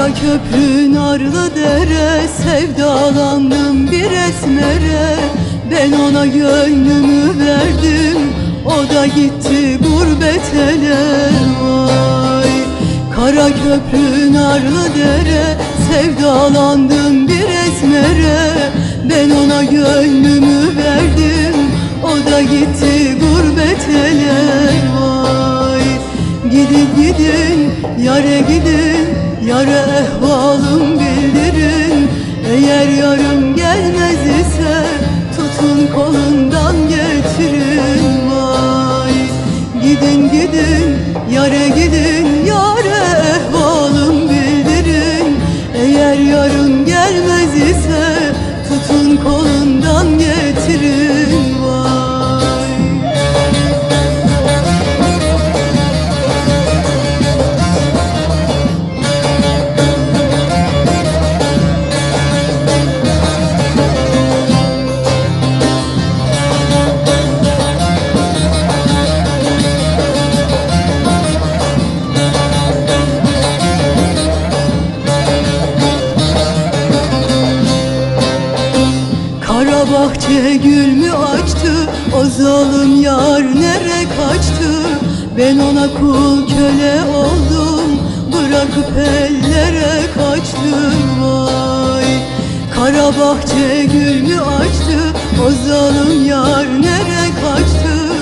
Kara köprü narlı dere Sevdalandım bir esmere. Ben ona gönlümü verdim O da gitti gurbet ele. Kara köprü narlı dere Sevdalandım bir esmere. Ben ona gönlümü verdim O da gitti gurbet ele. Gidin gidin yare gidin Yara ehvalım bildirin Eğer yarım gelmez ise Tutun kolundan getirin Vay Gidin gidin yare gidin Yara Kara bahçe gül mü açtı? O zalim yar nere kaçtı? Ben ona kul köle oldum Bırakıp ellere kaçtım. Vay! Kara bahçe gül mü açtı? O zalim yar nere kaçtı?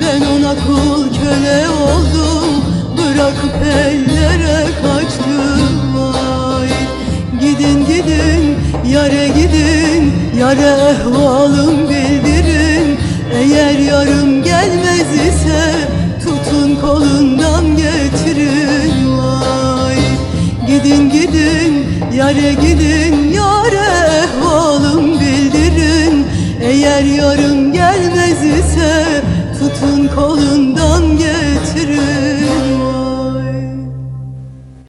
Ben ona kul köle oldum Bırakıp ellere kaçtım. Vay! Gidin gidin yare gidin Yare ehvalım bildirin Eğer yarım gelmez ise Tutun kolundan getirin. Vay Gidin gidin yare gidin Yare ehvalım bildirin. Eğer yarım gelmez ise Tutun kolundan getirin